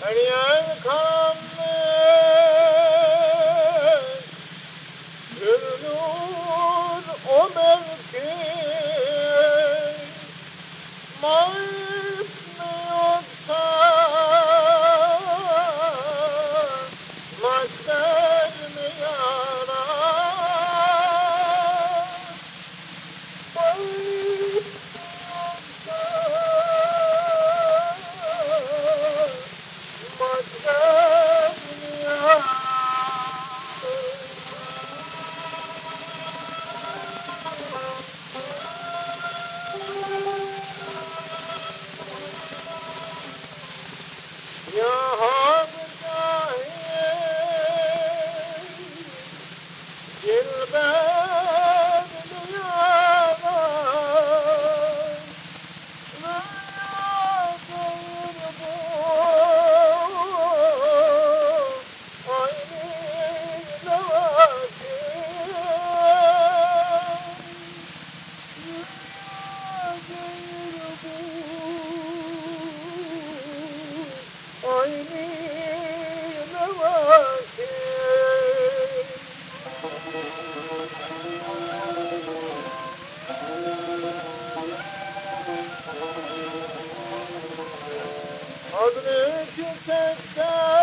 Her yer karanlık Görünür o mevki. Oh! You can't stop.